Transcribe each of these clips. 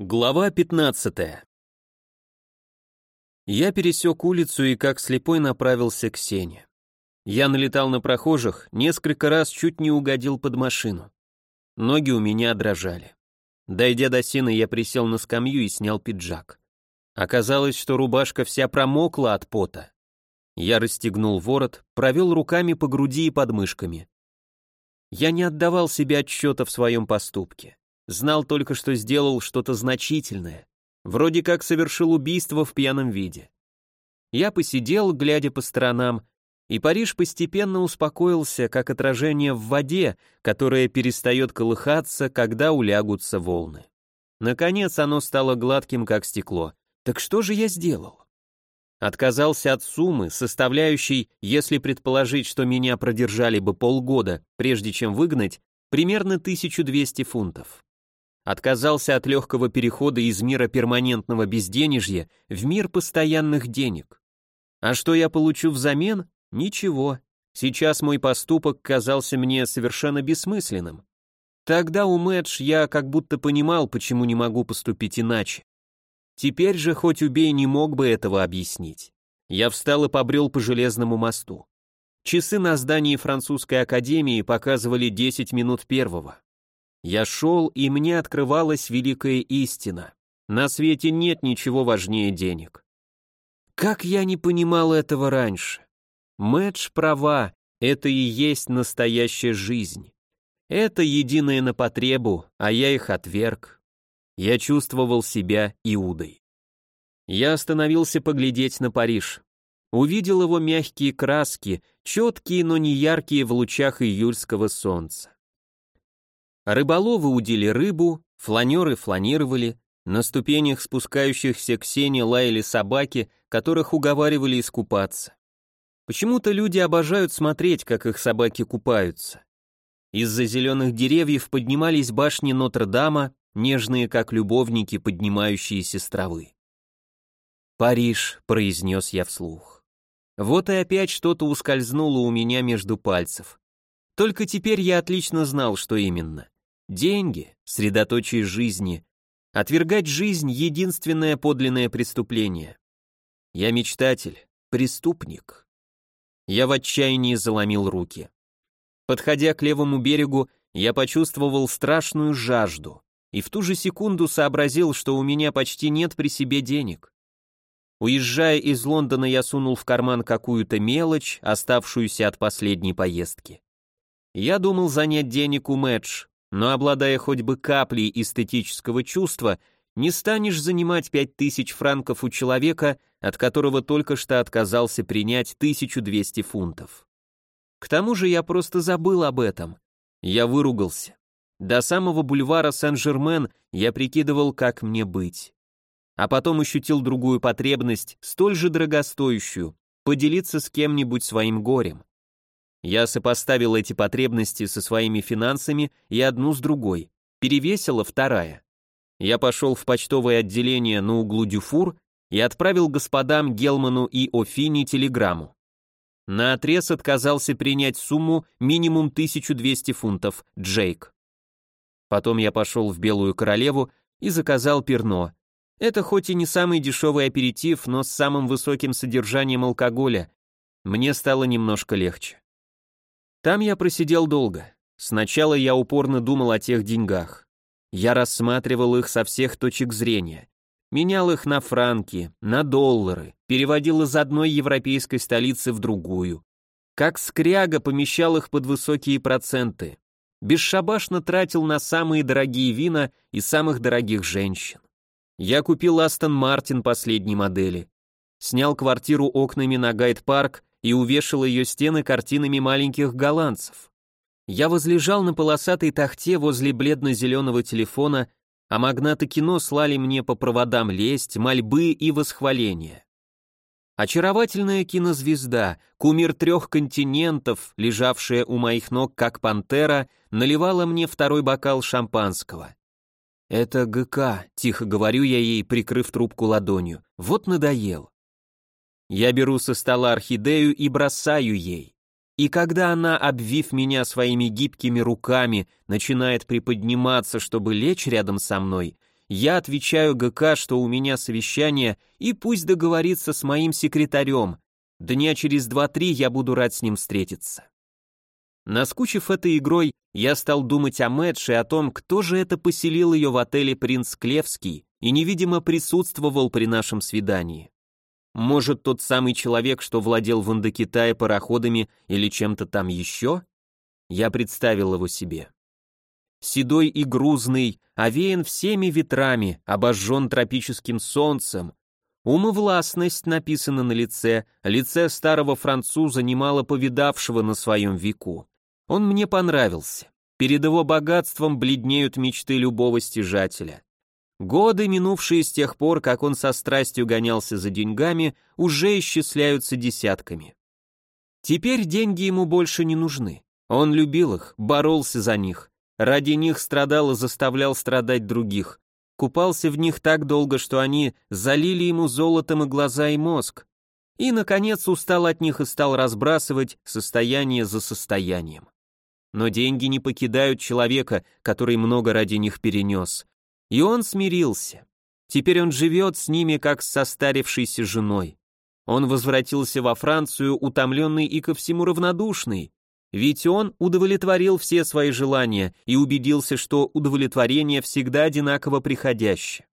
Глава 15 Я пересек улицу и как слепой направился к Сене. Я налетал на прохожих, несколько раз чуть не угодил под машину. Ноги у меня дрожали. Дойдя до Сены, я присел на скамью и снял пиджак. Оказалось, что рубашка вся промокла от пота. Я расстегнул ворот, провел руками по груди и подмышками. Я не отдавал себе отчета в своем поступке. Знал только, что сделал что-то значительное. Вроде как совершил убийство в пьяном виде. Я посидел, глядя по сторонам, и Париж постепенно успокоился, как отражение в воде, которое перестает колыхаться, когда улягутся волны. Наконец оно стало гладким, как стекло. Так что же я сделал? Отказался от суммы, составляющей, если предположить, что меня продержали бы полгода, прежде чем выгнать, примерно 1200 фунтов отказался от легкого перехода из мира перманентного безденежья в мир постоянных денег. А что я получу взамен? Ничего. Сейчас мой поступок казался мне совершенно бессмысленным. Тогда у Мэтч я как будто понимал, почему не могу поступить иначе. Теперь же, хоть убей, не мог бы этого объяснить. Я встал и побрел по железному мосту. Часы на здании французской академии показывали 10 минут первого. Я шел, и мне открывалась великая истина. На свете нет ничего важнее денег. Как я не понимал этого раньше? Мэтч права, это и есть настоящая жизнь. Это единое на потребу, а я их отверг. Я чувствовал себя Иудой. Я остановился поглядеть на Париж. Увидел его мягкие краски, четкие, но не яркие в лучах июльского солнца. Рыболовы удили рыбу, фланеры фланировали, на ступенях спускающихся к сене лаяли собаки, которых уговаривали искупаться. Почему-то люди обожают смотреть, как их собаки купаются. Из-за зеленых деревьев поднимались башни Нотр-Дама, нежные, как любовники, поднимающиеся с травы. «Париж», — произнес я вслух. Вот и опять что-то ускользнуло у меня между пальцев. Только теперь я отлично знал, что именно. Деньги — средоточие жизни. Отвергать жизнь — единственное подлинное преступление. Я мечтатель, преступник. Я в отчаянии заломил руки. Подходя к левому берегу, я почувствовал страшную жажду и в ту же секунду сообразил, что у меня почти нет при себе денег. Уезжая из Лондона, я сунул в карман какую-то мелочь, оставшуюся от последней поездки. Я думал занять денег у Мэтч, но обладая хоть бы каплей эстетического чувства, не станешь занимать пять тысяч франков у человека, от которого только что отказался принять 1200 фунтов. К тому же я просто забыл об этом. Я выругался. До самого бульвара Сен-Жермен я прикидывал, как мне быть. А потом ощутил другую потребность, столь же дорогостоящую, поделиться с кем-нибудь своим горем. Я сопоставил эти потребности со своими финансами и одну с другой. Перевесила вторая. Я пошел в почтовое отделение на углу Дюфур и отправил господам Гелману и Офини телеграмму. На отрез отказался принять сумму минимум 1200 фунтов, Джейк. Потом я пошел в Белую Королеву и заказал перно. Это хоть и не самый дешевый аперитив, но с самым высоким содержанием алкоголя. Мне стало немножко легче. Там я просидел долго. Сначала я упорно думал о тех деньгах. Я рассматривал их со всех точек зрения. Менял их на франки, на доллары, переводил из одной европейской столицы в другую. Как скряга помещал их под высокие проценты. Бесшабашно тратил на самые дорогие вина и самых дорогих женщин. Я купил Астон Мартин последней модели. Снял квартиру окнами на Гайд-парк и увешал ее стены картинами маленьких голландцев. Я возлежал на полосатой тахте возле бледно-зеленого телефона, а магнаты кино слали мне по проводам лесть, мольбы и восхваления. Очаровательная кинозвезда, кумир трех континентов, лежавшая у моих ног как пантера, наливала мне второй бокал шампанского. «Это ГК», — тихо говорю я ей, прикрыв трубку ладонью. «Вот надоел». Я беру со стола орхидею и бросаю ей. И когда она, обвив меня своими гибкими руками, начинает приподниматься, чтобы лечь рядом со мной, я отвечаю ГК, что у меня совещание, и пусть договорится с моим секретарем. Дня через два-три я буду рад с ним встретиться. Наскучив этой игрой, я стал думать о Мэтше и о том, кто же это поселил ее в отеле «Принц Клевский» и невидимо присутствовал при нашем свидании. Может, тот самый человек, что владел в Индокитае пароходами или чем-то там еще? Я представил его себе. Седой и грузный, овеян всеми ветрами, обожжен тропическим солнцем. Ум и властность написаны на лице, лице старого француза, немало повидавшего на своем веку. Он мне понравился. Перед его богатством бледнеют мечты любого стяжателя. Годы, минувшие с тех пор, как он со страстью гонялся за деньгами, уже исчисляются десятками. Теперь деньги ему больше не нужны. Он любил их, боролся за них, ради них страдал и заставлял страдать других, купался в них так долго, что они залили ему золотом и глаза, и мозг, и, наконец, устал от них и стал разбрасывать состояние за состоянием. Но деньги не покидают человека, который много ради них перенес. И он смирился. Теперь он живет с ними, как с состарившейся женой. Он возвратился во Францию, утомленный и ко всему равнодушный, ведь он удовлетворил все свои желания и убедился, что удовлетворение всегда одинаково приходящее.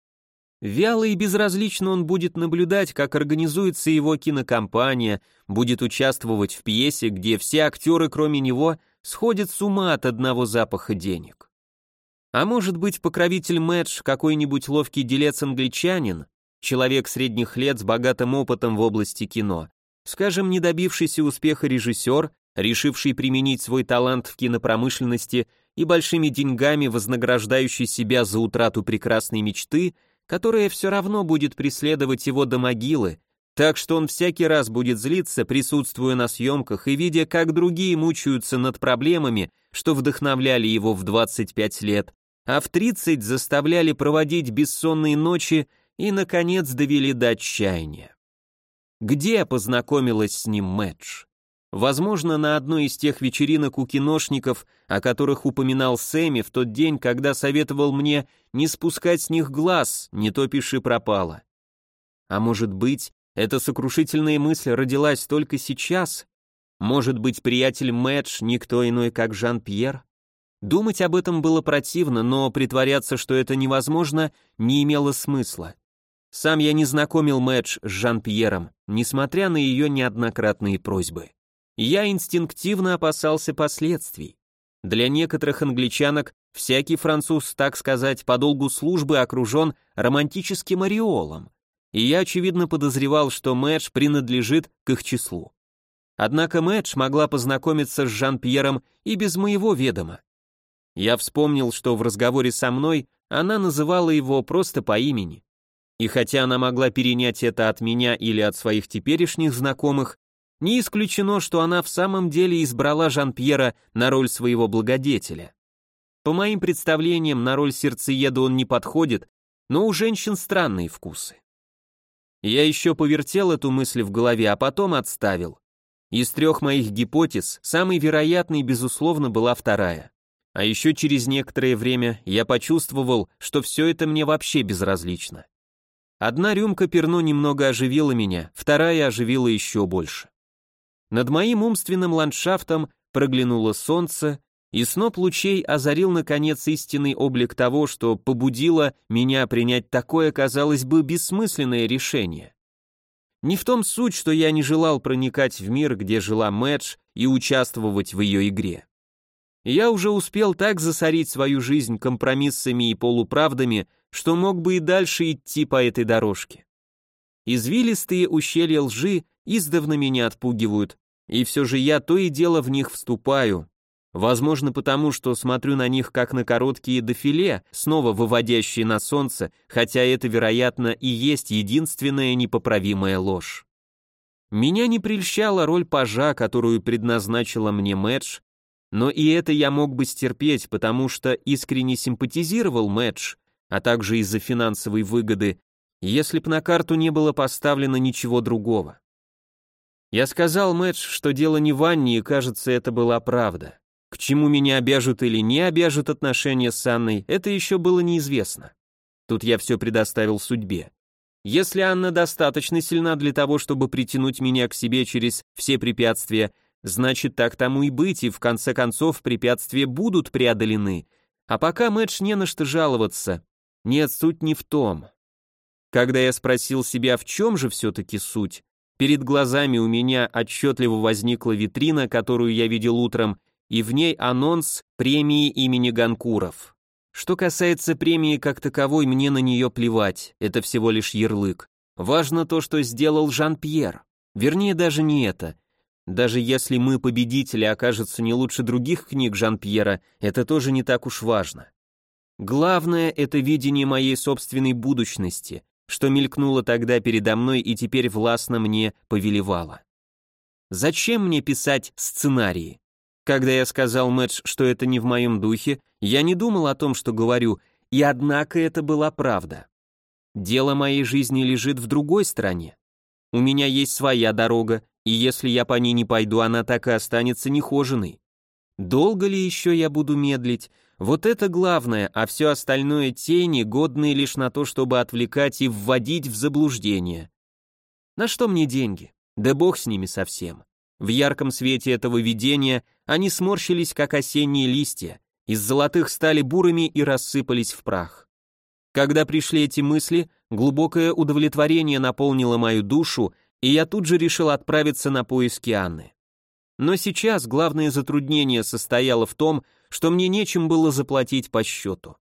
Вяло и безразлично он будет наблюдать, как организуется его кинокомпания, будет участвовать в пьесе, где все актеры, кроме него, сходят с ума от одного запаха денег. А может быть, покровитель Мэтч какой-нибудь ловкий делец-англичанин, человек средних лет с богатым опытом в области кино, скажем, не добившийся успеха режиссер, решивший применить свой талант в кинопромышленности и большими деньгами вознаграждающий себя за утрату прекрасной мечты, которая все равно будет преследовать его до могилы, так что он всякий раз будет злиться, присутствуя на съемках и видя, как другие мучаются над проблемами, что вдохновляли его в 25 лет, а в 30 заставляли проводить бессонные ночи и, наконец, довели до отчаяния. Где познакомилась с ним Мэтч? Возможно, на одной из тех вечеринок у киношников, о которых упоминал Сэмми в тот день, когда советовал мне не спускать с них глаз, не то пиши пропало. А может быть, эта сокрушительная мысль родилась только сейчас? Может быть, приятель Мэтч никто иной, как Жан-Пьер? Думать об этом было противно, но притворяться, что это невозможно, не имело смысла. Сам я не знакомил Мэтч с Жан-Пьером, несмотря на ее неоднократные просьбы я инстинктивно опасался последствий. Для некоторых англичанок всякий француз, так сказать, по долгу службы окружен романтическим ореолом, и я, очевидно, подозревал, что Мэтч принадлежит к их числу. Однако Мэтч могла познакомиться с Жан-Пьером и без моего ведома. Я вспомнил, что в разговоре со мной она называла его просто по имени. И хотя она могла перенять это от меня или от своих теперешних знакомых, не исключено, что она в самом деле избрала Жан-Пьера на роль своего благодетеля. По моим представлениям, на роль сердцееда он не подходит, но у женщин странные вкусы. Я еще повертел эту мысль в голове, а потом отставил. Из трех моих гипотез, самой вероятной, безусловно, была вторая. А еще через некоторое время я почувствовал, что все это мне вообще безразлично. Одна рюмка перно немного оживила меня, вторая оживила еще больше. Над моим умственным ландшафтом проглянуло солнце, и сноп лучей озарил наконец истинный облик того, что побудило меня принять такое, казалось бы, бессмысленное решение. Не в том суть, что я не желал проникать в мир, где жила Мэтч, и участвовать в ее игре. Я уже успел так засорить свою жизнь компромиссами и полуправдами, что мог бы и дальше идти по этой дорожке. Извилистые ущелья лжи издавна меня отпугивают, и все же я то и дело в них вступаю. Возможно, потому что смотрю на них как на короткие дефиле, снова выводящие на солнце, хотя это, вероятно, и есть единственная непоправимая ложь. Меня не прельщала роль пажа, которую предназначила мне Мэдж, но и это я мог бы стерпеть, потому что искренне симпатизировал Мэдж, а также из-за финансовой выгоды, если б на карту не было поставлено ничего другого. Я сказал Мэтч, что дело не в Анне, и кажется, это была правда. К чему меня обяжут или не обяжут отношения с Анной, это еще было неизвестно. Тут я все предоставил судьбе. Если Анна достаточно сильна для того, чтобы притянуть меня к себе через все препятствия, значит так тому и быть, и в конце концов препятствия будут преодолены. А пока Мэтч не на что жаловаться. Нет, суть не в том. Когда я спросил себя, в чем же все-таки суть, перед глазами у меня отчетливо возникла витрина, которую я видел утром, и в ней анонс премии имени Ганкуров. Что касается премии как таковой, мне на нее плевать, это всего лишь ярлык. Важно то, что сделал Жан-Пьер. Вернее, даже не это. Даже если мы, победители, окажутся не лучше других книг Жан-Пьера, это тоже не так уж важно. Главное — это видение моей собственной будущности, что мелькнуло тогда передо мной и теперь властно мне повелевало. Зачем мне писать сценарии? Когда я сказал Мэтч, что это не в моем духе, я не думал о том, что говорю, и однако это была правда. Дело моей жизни лежит в другой стране. У меня есть своя дорога, и если я по ней не пойду, она так и останется нехоженной. Долго ли еще я буду медлить? Вот это главное, а все остальное тени, годные лишь на то, чтобы отвлекать и вводить в заблуждение. На что мне деньги? Да бог с ними совсем. В ярком свете этого видения они сморщились, как осенние листья, из золотых стали бурыми и рассыпались в прах. Когда пришли эти мысли, глубокое удовлетворение наполнило мою душу, и я тут же решил отправиться на поиски Анны. Но сейчас главное затруднение состояло в том, что мне нечем было заплатить по счету.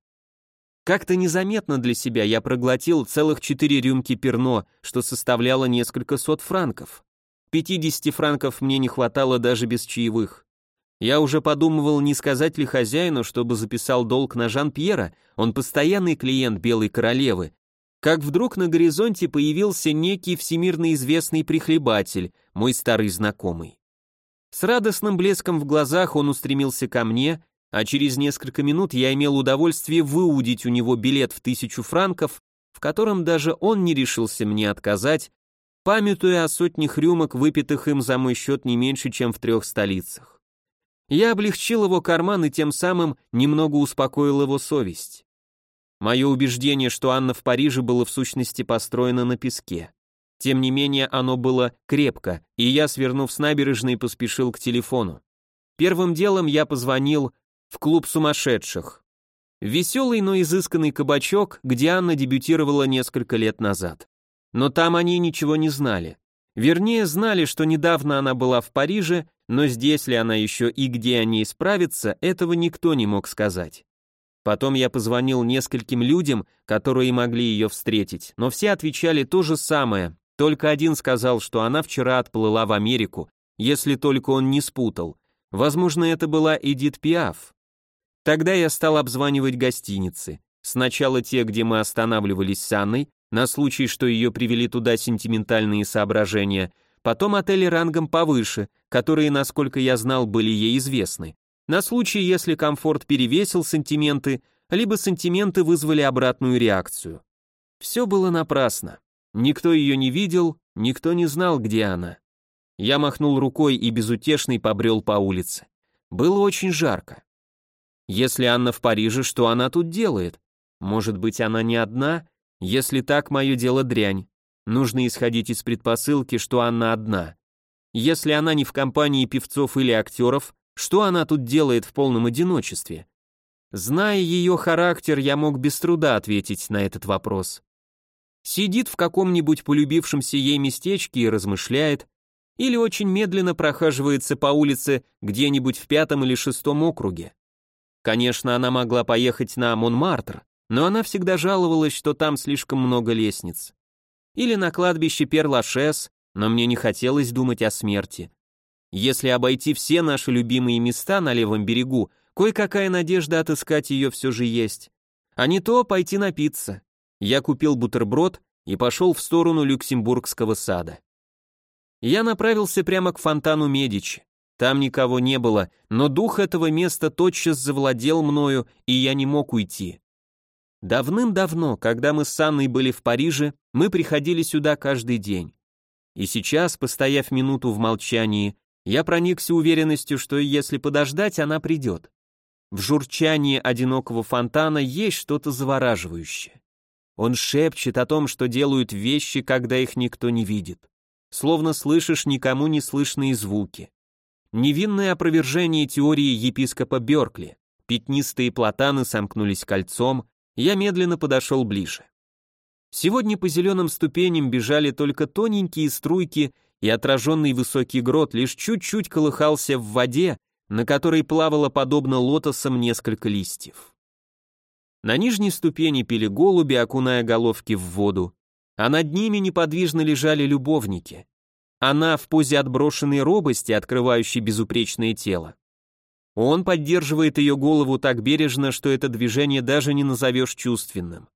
Как-то незаметно для себя я проглотил целых четыре рюмки перно, что составляло несколько сот франков. 50 франков мне не хватало даже без чаевых. Я уже подумывал, не сказать ли хозяину, чтобы записал долг на Жан-Пьера, он постоянный клиент Белой Королевы, как вдруг на горизонте появился некий всемирно известный прихлебатель, мой старый знакомый. С радостным блеском в глазах он устремился ко мне, а через несколько минут я имел удовольствие выудить у него билет в тысячу франков, в котором даже он не решился мне отказать, памятуя о сотнях рюмок, выпитых им за мой счет не меньше, чем в трех столицах. Я облегчил его карман и тем самым немного успокоил его совесть. Мое убеждение, что Анна в Париже было в сущности построено на песке. Тем не менее, оно было крепко, и я, свернув с набережной, поспешил к телефону. Первым делом я позвонил в клуб сумасшедших. Веселый, но изысканный кабачок, где Анна дебютировала несколько лет назад. Но там они ничего не знали. Вернее, знали, что недавно она была в Париже, но здесь ли она еще и где они исправятся, этого никто не мог сказать. Потом я позвонил нескольким людям, которые могли ее встретить, но все отвечали то же самое, только один сказал, что она вчера отплыла в Америку, если только он не спутал. Возможно, это была Эдит Пиаф. Тогда я стал обзванивать гостиницы. Сначала те, где мы останавливались с Анной, на случай, что ее привели туда сентиментальные соображения, потом отели рангом повыше, которые, насколько я знал, были ей известны. На случай, если комфорт перевесил сантименты, либо сантименты вызвали обратную реакцию. Все было напрасно. Никто ее не видел, никто не знал, где она. Я махнул рукой и безутешный побрел по улице. Было очень жарко. Если Анна в Париже, что она тут делает? Может быть, она не одна? Если так, мое дело дрянь. Нужно исходить из предпосылки, что Анна одна. Если она не в компании певцов или актеров, что она тут делает в полном одиночестве? Зная ее характер, я мог без труда ответить на этот вопрос. Сидит в каком-нибудь полюбившемся ей местечке и размышляет, или очень медленно прохаживается по улице где-нибудь в пятом или шестом округе. Конечно, она могла поехать на Монмартр, но она всегда жаловалась, что там слишком много лестниц. Или на кладбище Перлашес, но мне не хотелось думать о смерти. Если обойти все наши любимые места на левом берегу, кое-какая надежда отыскать ее все же есть. А не то пойти напиться. Я купил бутерброд и пошел в сторону Люксембургского сада. Я направился прямо к фонтану Медичи. Там никого не было, но дух этого места тотчас завладел мною, и я не мог уйти. Давным-давно, когда мы с Анной были в Париже, мы приходили сюда каждый день. И сейчас, постояв минуту в молчании, я проникся уверенностью, что если подождать, она придет. В журчании одинокого фонтана есть что-то завораживающее. Он шепчет о том, что делают вещи, когда их никто не видит. Словно слышишь никому не слышные звуки. Невинное опровержение теории епископа Бёркли. Пятнистые платаны сомкнулись кольцом, я медленно подошел ближе. Сегодня по зеленым ступеням бежали только тоненькие струйки, и отраженный высокий грот лишь чуть-чуть колыхался в воде, на которой плавало подобно лотосам несколько листьев. На нижней ступени пили голуби, окуная головки в воду, а над ними неподвижно лежали любовники. Она в позе отброшенной робости, открывающей безупречное тело. Он поддерживает ее голову так бережно, что это движение даже не назовешь чувственным.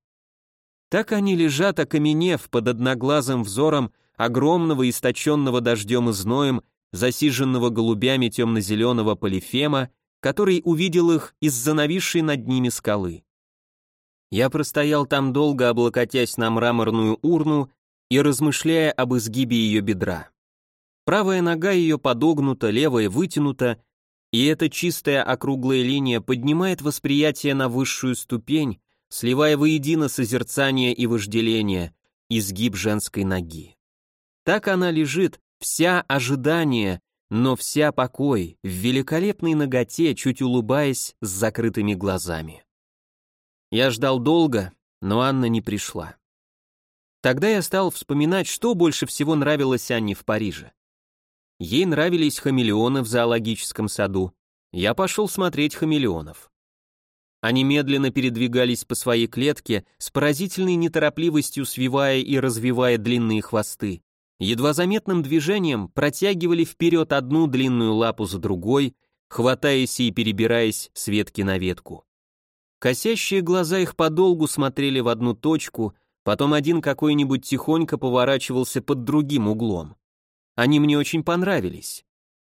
Так они лежат, окаменев под одноглазым взором огромного источенного дождем и зноем, засиженного голубями темно-зеленого полифема, который увидел их из-за нависшей над ними скалы. Я простоял там долго, облокотясь на мраморную урну и размышляя об изгибе ее бедра. Правая нога ее подогнута, левая вытянута, и эта чистая округлая линия поднимает восприятие на высшую ступень, сливая воедино созерцание и вожделение, изгиб женской ноги. Так она лежит, вся ожидание, но вся покой, в великолепной ноготе, чуть улыбаясь с закрытыми глазами. Я ждал долго, но Анна не пришла. Тогда я стал вспоминать, что больше всего нравилось Анне в Париже. Ей нравились хамелеоны в зоологическом саду. Я пошел смотреть хамелеонов. Они медленно передвигались по своей клетке, с поразительной неторопливостью свивая и развивая длинные хвосты. Едва заметным движением протягивали вперед одну длинную лапу за другой, хватаясь и перебираясь с ветки на ветку. Косящие глаза их подолгу смотрели в одну точку, потом один какой-нибудь тихонько поворачивался под другим углом. Они мне очень понравились.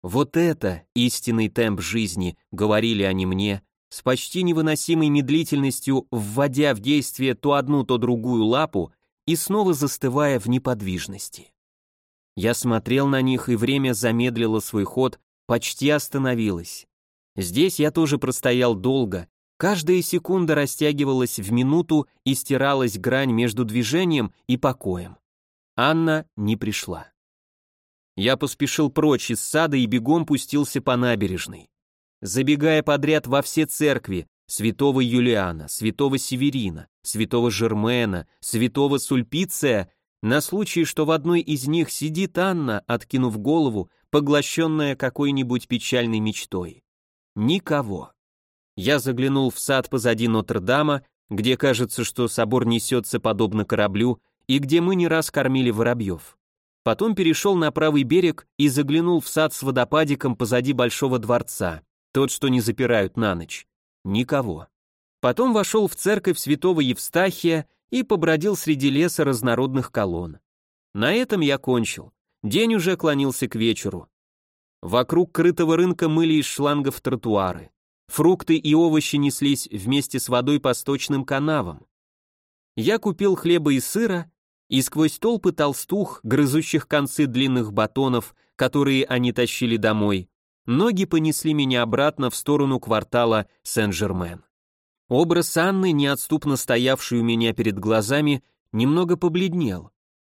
Вот это истинный темп жизни, говорили они мне, с почти невыносимой медлительностью вводя в действие то одну, то другую лапу и снова застывая в неподвижности. Я смотрел на них, и время замедлило свой ход, почти остановилось. Здесь я тоже простоял долго, Каждая секунда растягивалась в минуту и стиралась грань между движением и покоем. Анна не пришла. Я поспешил прочь из сада и бегом пустился по набережной. Забегая подряд во все церкви, святого Юлиана, святого Северина, святого Жермена, святого Сульпиция, на случай, что в одной из них сидит Анна, откинув голову, поглощенная какой-нибудь печальной мечтой. Никого. Я заглянул в сад позади Нотр-Дама, где кажется, что собор несется подобно кораблю, и где мы не раз кормили воробьев. Потом перешел на правый берег и заглянул в сад с водопадиком позади Большого дворца, тот, что не запирают на ночь. Никого. Потом вошел в церковь святого Евстахия и побродил среди леса разнородных колонн. На этом я кончил. День уже клонился к вечеру. Вокруг крытого рынка мыли из шлангов тротуары. Фрукты и овощи неслись вместе с водой по сточным канавам. Я купил хлеба и сыра, и сквозь толпы толстух, грызущих концы длинных батонов, которые они тащили домой, ноги понесли меня обратно в сторону квартала Сен-Жермен. Образ Анны, неотступно стоявший у меня перед глазами, немного побледнел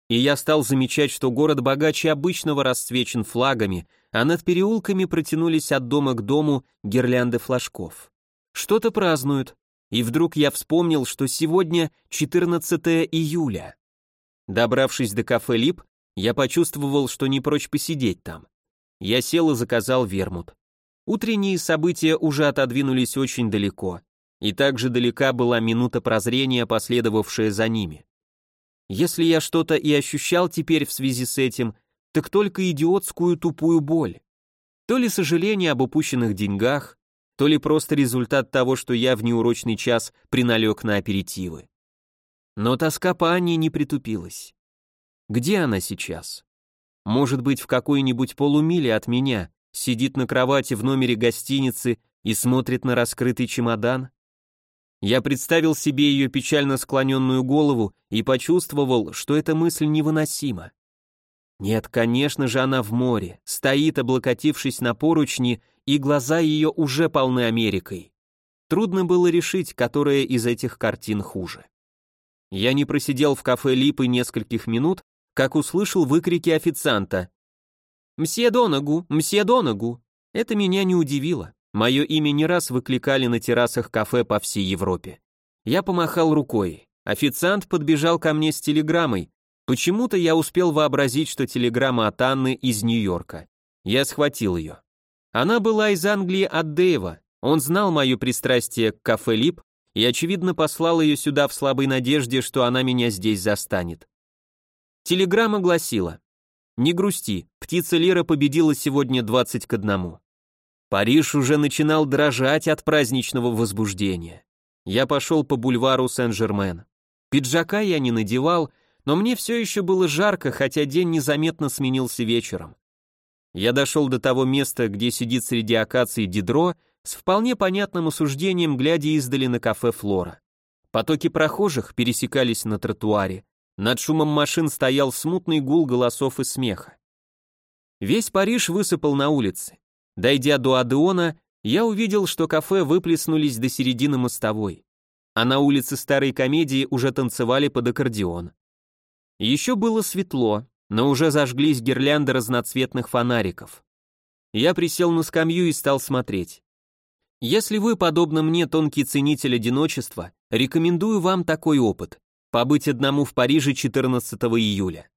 и я стал замечать, что город богаче обычного расцвечен флагами, а над переулками протянулись от дома к дому гирлянды флажков. Что-то празднуют, и вдруг я вспомнил, что сегодня 14 июля. Добравшись до кафе «Лип», я почувствовал, что не прочь посидеть там. Я сел и заказал вермут. Утренние события уже отодвинулись очень далеко, и также далека была минута прозрения, последовавшая за ними. Если я что-то и ощущал теперь в связи с этим, так только идиотскую тупую боль. То ли сожаление об упущенных деньгах, то ли просто результат того, что я в неурочный час приналег на аперитивы. Но тоска по Анне не притупилась. Где она сейчас? Может быть, в какой-нибудь полумиле от меня, сидит на кровати в номере гостиницы и смотрит на раскрытый чемодан? Я представил себе ее печально склоненную голову и почувствовал, что эта мысль невыносима. Нет, конечно же, она в море, стоит, облокотившись на поручни, и глаза ее уже полны Америкой. Трудно было решить, которая из этих картин хуже. Я не просидел в кафе Липы нескольких минут, как услышал выкрики официанта. «Мсье Донагу! Мсье Донагу!» Это меня не удивило. Мое имя не раз выкликали на террасах кафе по всей Европе. Я помахал рукой. Официант подбежал ко мне с телеграммой. Почему-то я успел вообразить, что телеграмма от Анны из Нью-Йорка. Я схватил ее. Она была из Англии от Дэйва. Он знал мое пристрастие к кафе Лип и, очевидно, послал ее сюда в слабой надежде, что она меня здесь застанет. Телеграмма гласила «Не грусти, птица Лира победила сегодня 20 к одному». Париж уже начинал дрожать от праздничного возбуждения. Я пошел по бульвару Сен-Жермен. Пиджака я не надевал, но мне все еще было жарко, хотя день незаметно сменился вечером. Я дошел до того места, где сидит среди акаций Дидро, с вполне понятным осуждением, глядя издали на кафе Флора. Потоки прохожих пересекались на тротуаре. Над шумом машин стоял смутный гул голосов и смеха. Весь Париж высыпал на улицы. Дойдя до Адеона, я увидел, что кафе выплеснулись до середины мостовой, а на улице Старой Комедии уже танцевали под аккордеон. Еще было светло, но уже зажглись гирлянды разноцветных фонариков. Я присел на скамью и стал смотреть. Если вы, подобно мне, тонкий ценитель одиночества, рекомендую вам такой опыт – побыть одному в Париже 14 июля.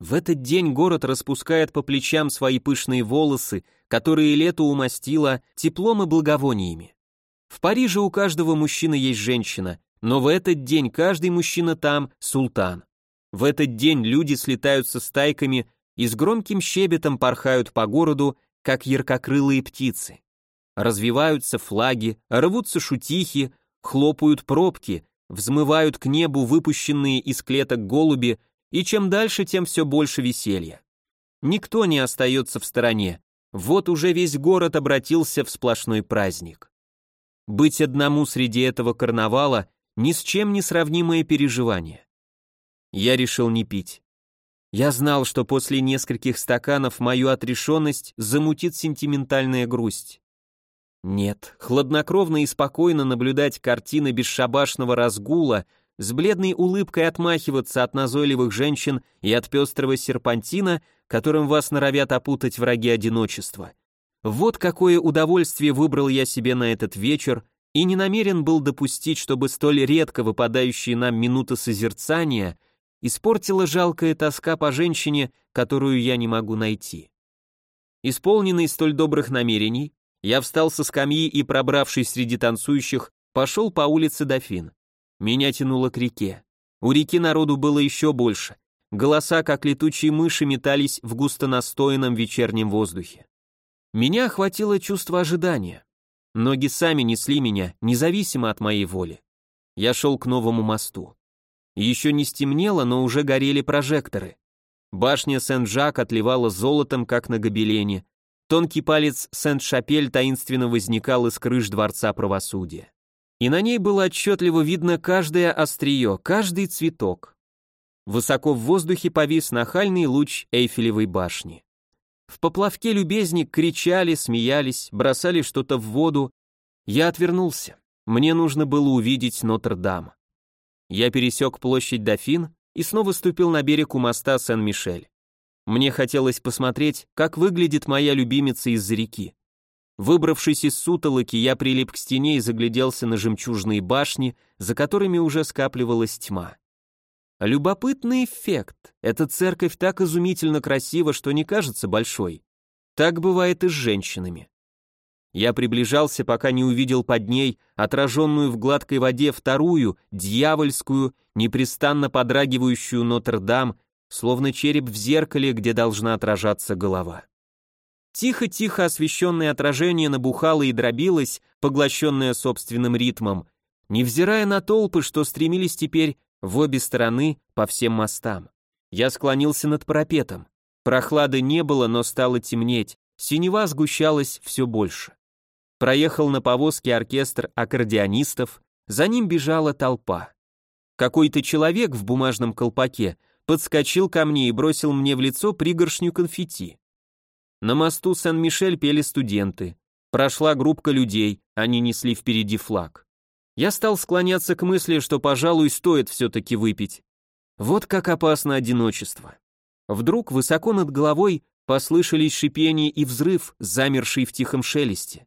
В этот день город распускает по плечам свои пышные волосы, которые лето умастило теплом и благовониями. В Париже у каждого мужчины есть женщина, но в этот день каждый мужчина там – султан. В этот день люди слетаются стайками и с громким щебетом порхают по городу, как яркокрылые птицы. Развиваются флаги, рвутся шутихи, хлопают пробки, взмывают к небу выпущенные из клеток голуби и чем дальше, тем все больше веселья. Никто не остается в стороне. Вот уже весь город обратился в сплошной праздник. Быть одному среди этого карнавала ни с чем не сравнимое переживание. Я решил не пить. Я знал, что после нескольких стаканов мою отрешенность замутит сентиментальная грусть. Нет, хладнокровно и спокойно наблюдать картины бесшабашного разгула с бледной улыбкой отмахиваться от назойливых женщин и от пестрого серпантина, которым вас норовят опутать враги одиночества. Вот какое удовольствие выбрал я себе на этот вечер и не намерен был допустить, чтобы столь редко выпадающие нам минуты созерцания испортила жалкая тоска по женщине, которую я не могу найти. Исполненный столь добрых намерений, я встал со скамьи и, пробравшись среди танцующих, пошел по улице Дофин. Меня тянуло к реке. У реки народу было еще больше. Голоса, как летучие мыши, метались в густонастоянном вечернем воздухе. Меня охватило чувство ожидания. Ноги сами несли меня, независимо от моей воли. Я шел к новому мосту. Еще не стемнело, но уже горели прожекторы. Башня Сен-Жак отливала золотом, как на гобелене. Тонкий палец Сент-Шапель таинственно возникал из крыш Дворца Правосудия и на ней было отчетливо видно каждое острие, каждый цветок. Высоко в воздухе повис нахальный луч Эйфелевой башни. В поплавке любезник кричали, смеялись, бросали что-то в воду. Я отвернулся. Мне нужно было увидеть Нотр-Дам. Я пересек площадь Дофин и снова ступил на берег у моста Сен-Мишель. Мне хотелось посмотреть, как выглядит моя любимица из-за реки. Выбравшись из сутолоки, я прилип к стене и загляделся на жемчужные башни, за которыми уже скапливалась тьма. Любопытный эффект. Эта церковь так изумительно красива, что не кажется большой. Так бывает и с женщинами. Я приближался, пока не увидел под ней отраженную в гладкой воде вторую, дьявольскую, непрестанно подрагивающую Нотр-Дам, словно череп в зеркале, где должна отражаться голова. Тихо-тихо освещенное отражение набухало и дробилось, поглощенное собственным ритмом, невзирая на толпы, что стремились теперь в обе стороны по всем мостам. Я склонился над парапетом. Прохлады не было, но стало темнеть, синева сгущалась все больше. Проехал на повозке оркестр аккордеонистов, за ним бежала толпа. Какой-то человек в бумажном колпаке подскочил ко мне и бросил мне в лицо пригоршню конфетти. На мосту Сен-Мишель пели студенты. Прошла группка людей, они несли впереди флаг. Я стал склоняться к мысли, что, пожалуй, стоит все-таки выпить. Вот как опасно одиночество. Вдруг высоко над головой послышались шипение и взрыв, замерший в тихом шелесте.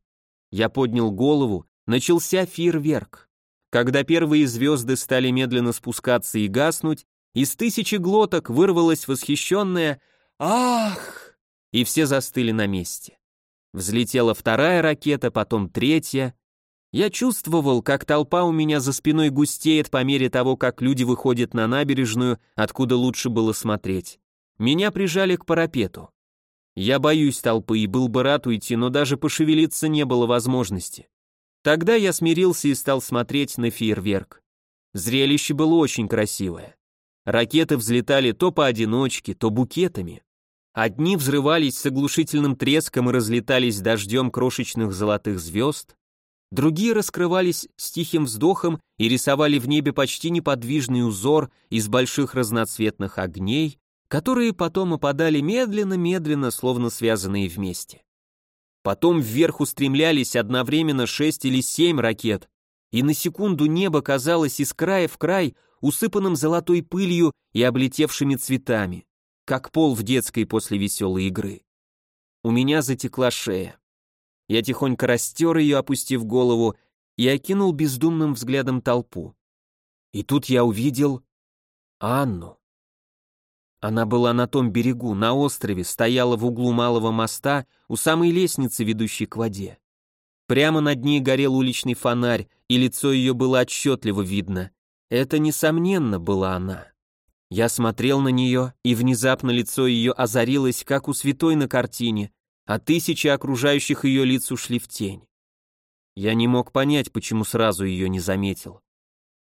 Я поднял голову, начался фейерверк. Когда первые звезды стали медленно спускаться и гаснуть, из тысячи глоток вырвалось восхищенное «Ах!» и все застыли на месте. Взлетела вторая ракета, потом третья. Я чувствовал, как толпа у меня за спиной густеет по мере того, как люди выходят на набережную, откуда лучше было смотреть. Меня прижали к парапету. Я боюсь толпы и был бы рад уйти, но даже пошевелиться не было возможности. Тогда я смирился и стал смотреть на фейерверк. Зрелище было очень красивое. Ракеты взлетали то поодиночке, то букетами. Одни взрывались с оглушительным треском и разлетались дождем крошечных золотых звезд, другие раскрывались с тихим вздохом и рисовали в небе почти неподвижный узор из больших разноцветных огней, которые потом опадали медленно-медленно, словно связанные вместе. Потом вверх устремлялись одновременно шесть или семь ракет, и на секунду небо казалось из края в край усыпанным золотой пылью и облетевшими цветами, как пол в детской после веселой игры. У меня затекла шея. Я тихонько растер ее, опустив голову, и окинул бездумным взглядом толпу. И тут я увидел Анну. Она была на том берегу, на острове, стояла в углу малого моста, у самой лестницы, ведущей к воде. Прямо над ней горел уличный фонарь, и лицо ее было отчетливо видно. Это, несомненно, была она. Я смотрел на нее, и внезапно лицо ее озарилось, как у святой на картине, а тысячи окружающих ее лиц ушли в тень. Я не мог понять, почему сразу ее не заметил.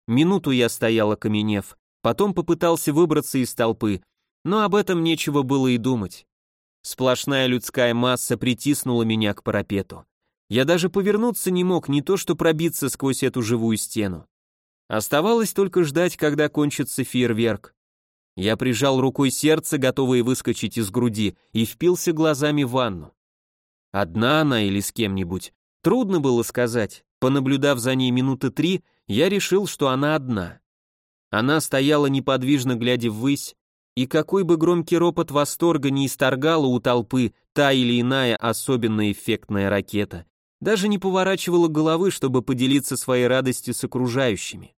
Минуту я стоял окаменев, потом попытался выбраться из толпы, но об этом нечего было и думать. Сплошная людская масса притиснула меня к парапету. Я даже повернуться не мог, не то что пробиться сквозь эту живую стену. Оставалось только ждать, когда кончится фейерверк. Я прижал рукой сердце, готовое выскочить из груди, и впился глазами в ванну. Одна она или с кем-нибудь? Трудно было сказать. Понаблюдав за ней минуты три, я решил, что она одна. Она стояла неподвижно, глядя ввысь, и какой бы громкий ропот восторга не исторгала у толпы та или иная особенно эффектная ракета, даже не поворачивала головы, чтобы поделиться своей радостью с окружающими.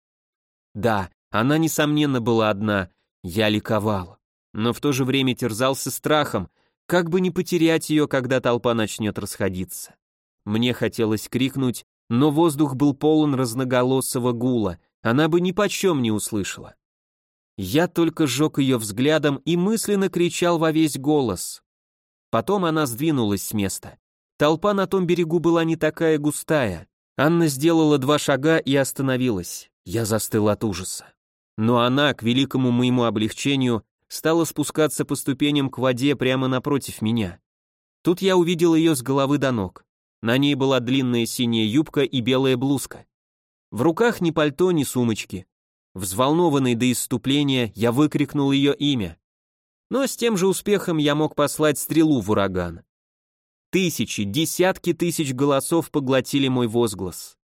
Да, она, несомненно, была одна, я ликовал, но в то же время терзался страхом, как бы не потерять ее, когда толпа начнет расходиться. Мне хотелось крикнуть, но воздух был полон разноголосого гула, она бы ни почем не услышала. Я только сжег ее взглядом и мысленно кричал во весь голос. Потом она сдвинулась с места. Толпа на том берегу была не такая густая. Анна сделала два шага и остановилась. Я застыл от ужаса. Но она, к великому моему облегчению, стала спускаться по ступеням к воде прямо напротив меня. Тут я увидел ее с головы до ног. На ней была длинная синяя юбка и белая блузка. В руках ни пальто, ни сумочки. Взволнованный до исступления, я выкрикнул ее имя. Но с тем же успехом я мог послать стрелу в ураган. Тысячи, десятки тысяч голосов поглотили мой возглас.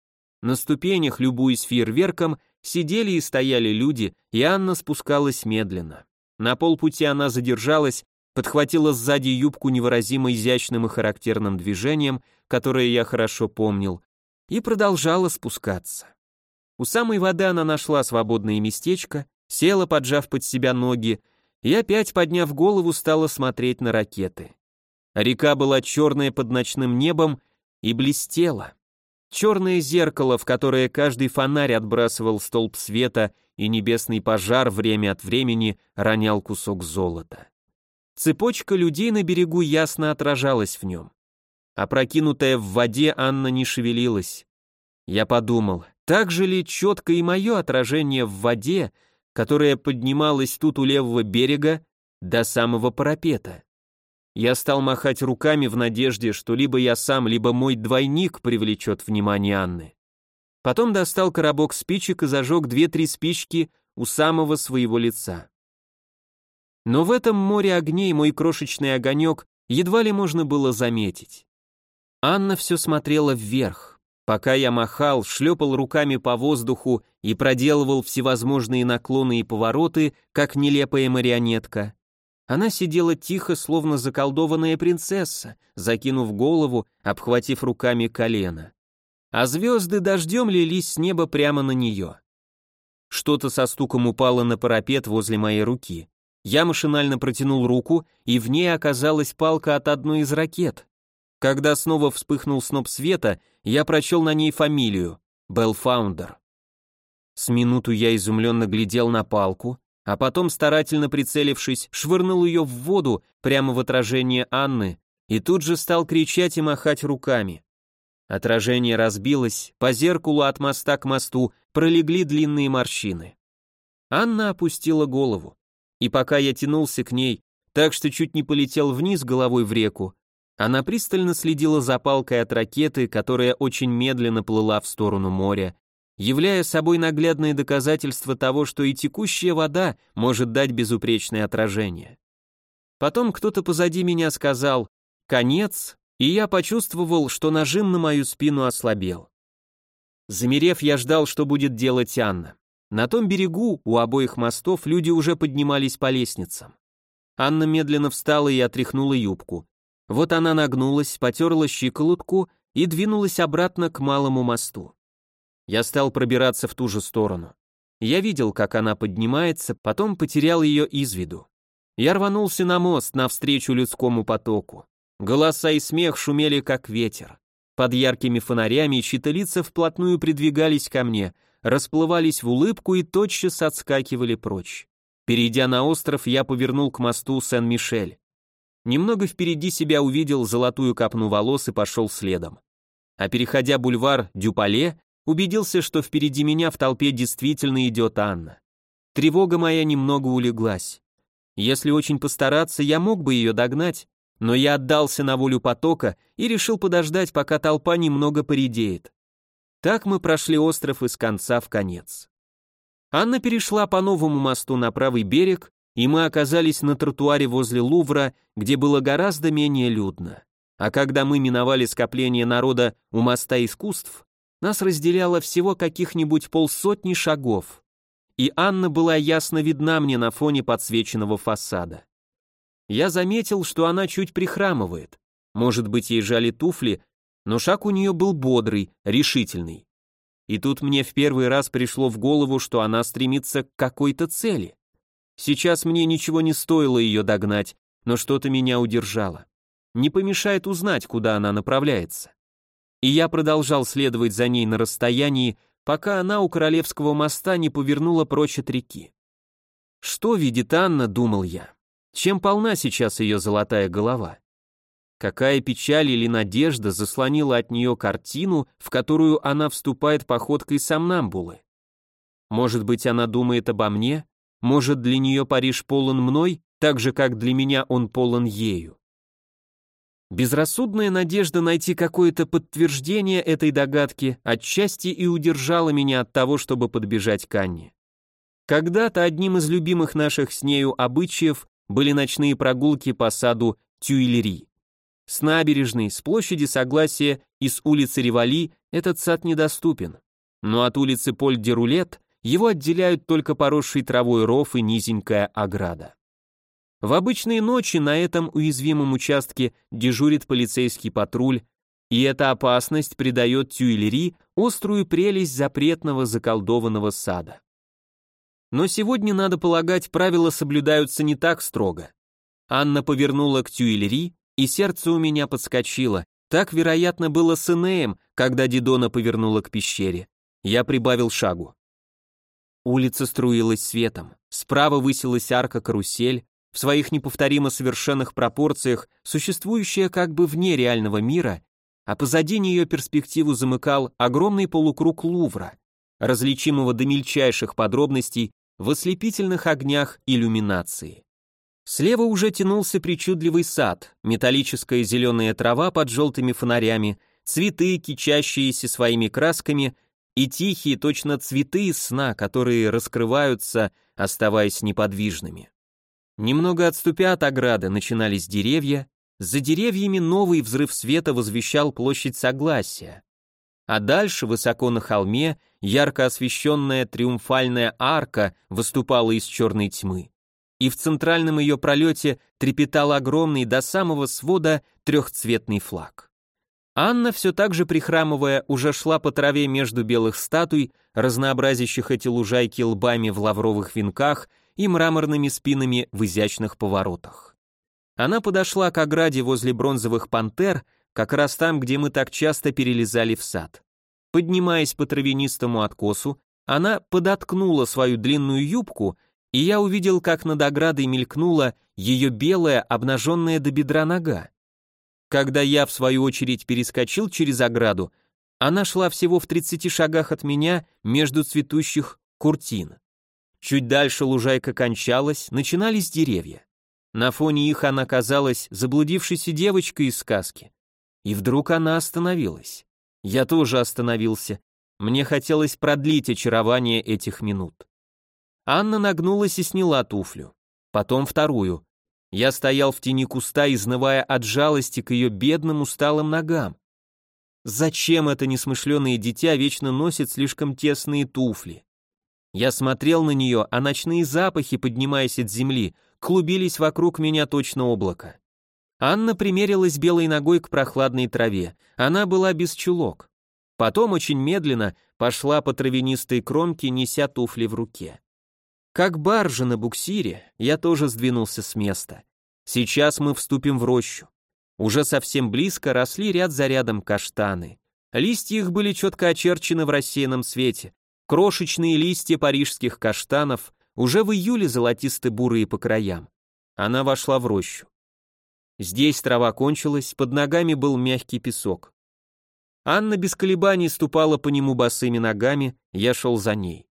На ступенях, любуясь фейерверком, сидели и стояли люди, и Анна спускалась медленно. На полпути она задержалась, подхватила сзади юбку невыразимо изящным и характерным движением, которое я хорошо помнил, и продолжала спускаться. У самой воды она нашла свободное местечко, села, поджав под себя ноги, и опять, подняв голову, стала смотреть на ракеты. Река была черная под ночным небом и блестела. Черное зеркало, в которое каждый фонарь отбрасывал столб света, и небесный пожар время от времени ронял кусок золота. Цепочка людей на берегу ясно отражалась в нем. Опрокинутая в воде Анна не шевелилась. Я подумал, так же ли четко и мое отражение в воде, которое поднималось тут у левого берега до самого парапета? Я стал махать руками в надежде, что либо я сам, либо мой двойник привлечет внимание Анны. Потом достал коробок спичек и зажег две-три спички у самого своего лица. Но в этом море огней мой крошечный огонек едва ли можно было заметить. Анна все смотрела вверх, Пока я махал, шлепал руками по воздуху и проделывал всевозможные наклоны и повороты, как нелепая марионетка, она сидела тихо, словно заколдованная принцесса, закинув голову, обхватив руками колено. А звезды дождем лились с неба прямо на нее. Что-то со стуком упало на парапет возле моей руки. Я машинально протянул руку, и в ней оказалась палка от одной из ракет. Когда снова вспыхнул сноп света, я прочел на ней фамилию — Белфаундер. С минуту я изумленно глядел на палку, а потом, старательно прицелившись, швырнул ее в воду прямо в отражение Анны и тут же стал кричать и махать руками. Отражение разбилось, по зеркалу от моста к мосту пролегли длинные морщины. Анна опустила голову, и пока я тянулся к ней, так что чуть не полетел вниз головой в реку, она пристально следила за палкой от ракеты, которая очень медленно плыла в сторону моря, являя собой наглядное доказательство того, что и текущая вода может дать безупречное отражение. Потом кто-то позади меня сказал «конец», и я почувствовал, что нажим на мою спину ослабел. Замерев, я ждал, что будет делать Анна. На том берегу, у обоих мостов, люди уже поднимались по лестницам. Анна медленно встала и отряхнула юбку. Вот она нагнулась, потерла щиколотку и двинулась обратно к малому мосту. Я стал пробираться в ту же сторону. Я видел, как она поднимается, потом потерял ее из виду. Я рванулся на мост навстречу людскому потоку. Голоса и смех шумели, как ветер. Под яркими фонарями чьи-то лица вплотную придвигались ко мне, расплывались в улыбку и тотчас отскакивали прочь. Перейдя на остров, я повернул к мосту Сен-Мишель. Немного впереди себя увидел золотую капну волос и пошел следом. А переходя бульвар Дюпале, убедился, что впереди меня в толпе действительно идет Анна. Тревога моя немного улеглась. Если очень постараться, я мог бы ее догнать, но я отдался на волю потока и решил подождать, пока толпа немного поредеет. Так мы прошли остров из конца в конец. Анна перешла по новому мосту на правый берег и мы оказались на тротуаре возле Лувра, где было гораздо менее людно. А когда мы миновали скопление народа у моста искусств, нас разделяло всего каких-нибудь полсотни шагов, и Анна была ясно видна мне на фоне подсвеченного фасада. Я заметил, что она чуть прихрамывает. Может быть, ей жали туфли, но шаг у нее был бодрый, решительный. И тут мне в первый раз пришло в голову, что она стремится к какой-то цели. Сейчас мне ничего не стоило ее догнать, но что-то меня удержало. Не помешает узнать, куда она направляется. И я продолжал следовать за ней на расстоянии, пока она у Королевского моста не повернула прочь от реки. Что видит Анна, думал я. Чем полна сейчас ее золотая голова? Какая печаль или надежда заслонила от нее картину, в которую она вступает походкой сомнамбулы? Может быть, она думает обо мне, может, для нее Париж полон мной, так же, как для меня он полон ею. Безрассудная надежда найти какое-то подтверждение этой догадки отчасти и удержала меня от того, чтобы подбежать к Анне. Когда-то одним из любимых наших с нею обычаев были ночные прогулки по саду Тюильри. С набережной, с площади Согласия и с улицы Ревали этот сад недоступен. Но от улицы Поль-де-Рулет его отделяют только поросший травой ров и низенькая ограда. В обычные ночи на этом уязвимом участке дежурит полицейский патруль, и эта опасность придает Тюильри острую прелесть запретного заколдованного сада. Но сегодня, надо полагать, правила соблюдаются не так строго. Анна повернула к Тюильри, и сердце у меня подскочило. Так, вероятно, было с Энеем, когда Дидона повернула к пещере. Я прибавил шагу. Улица струилась светом. Справа высилась арка-карусель, в своих неповторимо совершенных пропорциях, существующая как бы вне реального мира, а позади нее перспективу замыкал огромный полукруг Лувра, различимого до мельчайших подробностей в ослепительных огнях иллюминации. Слева уже тянулся причудливый сад, металлическая зеленая трава под желтыми фонарями, цветы, кичащиеся своими красками и тихие точно цветы из сна, которые раскрываются, оставаясь неподвижными. Немного отступя от ограды начинались деревья, за деревьями новый взрыв света возвещал площадь Согласия. а дальше, высоко на холме, ярко освещенная триумфальная арка выступала из черной тьмы. И в центральном ее пролете трепетал огромный до самого свода трехцветный флаг. Анна, все так же прихрамывая, уже шла по траве между белых статуй, разнообразящих эти лужайки лбами в лавровых венках и мраморными спинами в изящных поворотах. Она подошла к ограде возле бронзовых пантер, как раз там, где мы так часто перелезали в сад. Поднимаясь по травянистому откосу, она подоткнула свою длинную юбку, и я увидел, как над оградой мелькнула ее белая, обнаженная до бедра нога. Когда я, в свою очередь, перескочил через ограду, она шла всего в 30 шагах от меня между цветущих куртин. Чуть дальше лужайка кончалась, начинались деревья. На фоне их она казалась заблудившейся девочкой из сказки. И вдруг она остановилась. Я тоже остановился. Мне хотелось продлить очарование этих минут. Анна нагнулась и сняла туфлю. Потом вторую. Я стоял в тени куста, изнывая от жалости к ее бедным усталым ногам. Зачем это несмышленое дитя вечно носит слишком тесные туфли? Я смотрел на нее, а ночные запахи, поднимаясь от земли, клубились вокруг меня точно облако. Анна примерилась белой ногой к прохладной траве. Она была без чулок. Потом очень медленно пошла по травянистой кромке, неся туфли в руке. Как баржа на буксире, я тоже сдвинулся с места. Сейчас мы вступим в рощу. Уже совсем близко росли ряд за рядом каштаны. Листья их были четко очерчены в рассеянном свете. Крошечные листья парижских каштанов уже в июле золотисто-бурые по краям. Она вошла в рощу. Здесь трава кончилась, под ногами был мягкий песок. Анна без колебаний ступала по нему босыми ногами, я шел за ней.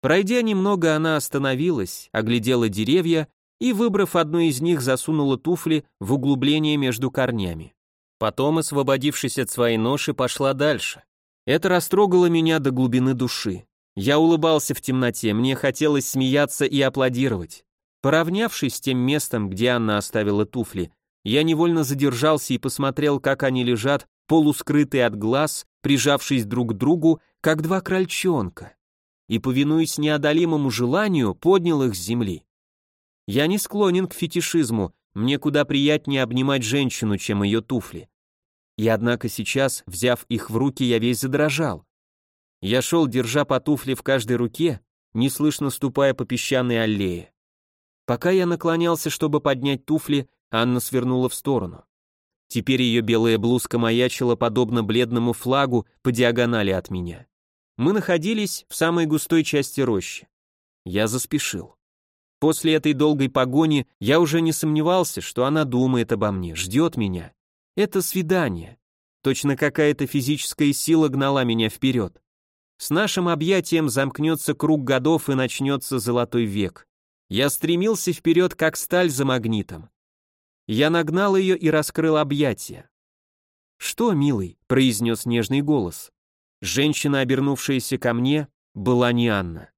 Пройдя немного, она остановилась, оглядела деревья и, выбрав одну из них, засунула туфли в углубление между корнями. Потом, освободившись от своей ноши, пошла дальше. Это растрогало меня до глубины души. Я улыбался в темноте, мне хотелось смеяться и аплодировать. Поравнявшись с тем местом, где Анна оставила туфли, я невольно задержался и посмотрел, как они лежат, полускрытые от глаз, прижавшись друг к другу, как два крольчонка. И, повинуясь неодолимому желанию, поднял их с земли. Я не склонен к фетишизму, мне куда приятнее обнимать женщину, чем ее туфли. И однако сейчас, взяв их в руки, я весь задрожал. Я шел, держа по туфле в каждой руке, неслышно ступая по песчаной аллее. Пока я наклонялся, чтобы поднять туфли, Анна свернула в сторону. Теперь ее белая блузка маячила подобно бледному флагу по диагонали от меня. Мы находились в самой густой части рощи. Я заспешил. После этой долгой погони я уже не сомневался, что она думает обо мне, ждет меня. Это свидание. Точно какая-то физическая сила гнала меня вперед. С нашим объятием замкнется круг годов и начнется золотой век. Я стремился вперед, как сталь за магнитом. Я нагнал ее и раскрыл объятия. «Что, милый?» — произнес нежный голос. Женщина, обернувшаяся ко мне, была не Анна.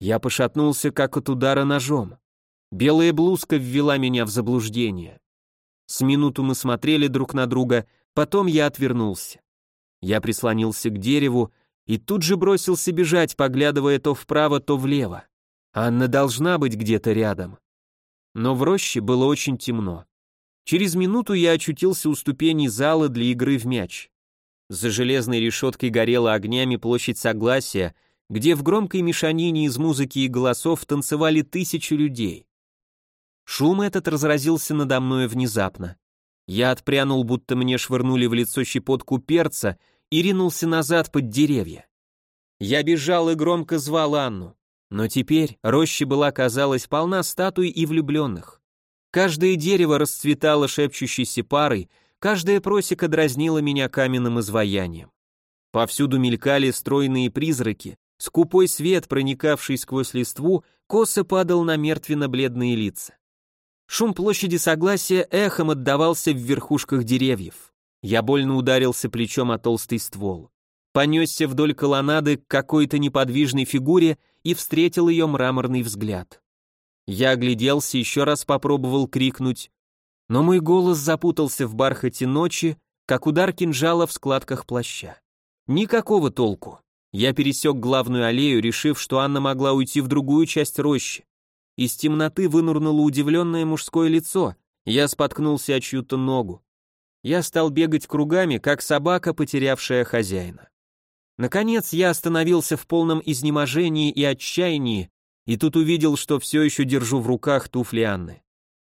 Я пошатнулся, как от удара ножом. Белая блузка ввела меня в заблуждение. С минуту мы смотрели друг на друга, потом я отвернулся. Я прислонился к дереву и тут же бросился бежать, поглядывая то вправо, то влево. Анна должна быть где-то рядом но в роще было очень темно. Через минуту я очутился у ступеней зала для игры в мяч. За железной решеткой горела огнями площадь Согласия, где в громкой мешанине из музыки и голосов танцевали тысячи людей. Шум этот разразился надо мною внезапно. Я отпрянул, будто мне швырнули в лицо щепотку перца и ринулся назад под деревья. Я бежал и громко звал Анну. Но теперь роща была, казалось, полна статуй и влюбленных. Каждое дерево расцветало шепчущейся парой, каждая просека дразнила меня каменным изваянием. Повсюду мелькали стройные призраки, скупой свет, проникавший сквозь листву, косо падал на мертвенно-бледные лица. Шум площади Согласия эхом отдавался в верхушках деревьев. Я больно ударился плечом о толстый ствол. Понесся вдоль колоннады к какой-то неподвижной фигуре и встретил ее мраморный взгляд. Я огляделся, еще раз попробовал крикнуть, но мой голос запутался в бархате ночи, как удар кинжала в складках плаща. Никакого толку. Я пересек главную аллею, решив, что Анна могла уйти в другую часть рощи. Из темноты вынурнуло удивленное мужское лицо. Я споткнулся о чью-то ногу. Я стал бегать кругами, как собака, потерявшая хозяина. Наконец я остановился в полном изнеможении и отчаянии, и тут увидел, что все еще держу в руках туфли Анны.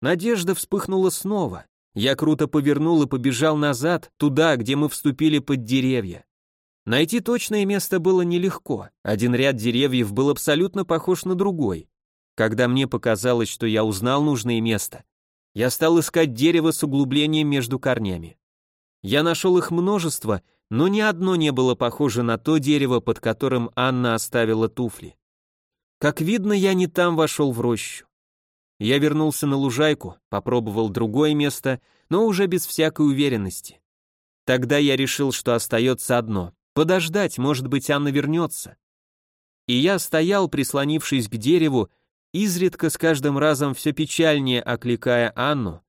Надежда вспыхнула снова. Я круто повернул и побежал назад, туда, где мы вступили под деревья. Найти точное место было нелегко. Один ряд деревьев был абсолютно похож на другой. Когда мне показалось, что я узнал нужное место, я стал искать дерево с углублением между корнями. Я нашел их множество, но ни одно не было похоже на то дерево, под которым Анна оставила туфли. Как видно, я не там вошел в рощу. Я вернулся на лужайку, попробовал другое место, но уже без всякой уверенности. Тогда я решил, что остается одно — подождать, может быть, Анна вернется. И я стоял, прислонившись к дереву, изредка с каждым разом все печальнее окликая Анну,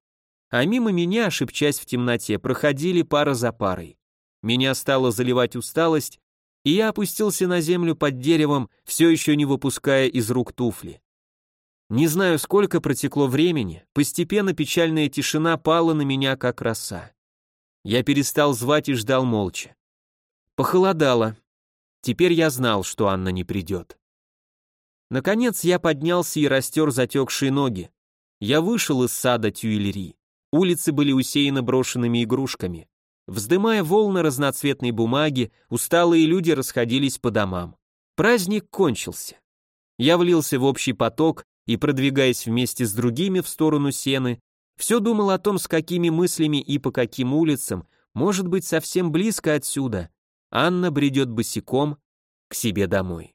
а мимо меня, шепчась в темноте, проходили пара за парой. Меня стало заливать усталость, и я опустился на землю под деревом, все еще не выпуская из рук туфли. Не знаю, сколько протекло времени, постепенно печальная тишина пала на меня, как роса. Я перестал звать и ждал молча. Похолодало. Теперь я знал, что Анна не придет. Наконец я поднялся и растер затекшие ноги. Я вышел из сада Тюильри. Улицы были усеяны брошенными игрушками. Вздымая волны разноцветной бумаги, усталые люди расходились по домам. Праздник кончился. Я влился в общий поток и, продвигаясь вместе с другими в сторону сены, все думал о том, с какими мыслями и по каким улицам, может быть, совсем близко отсюда, Анна бредет босиком к себе домой.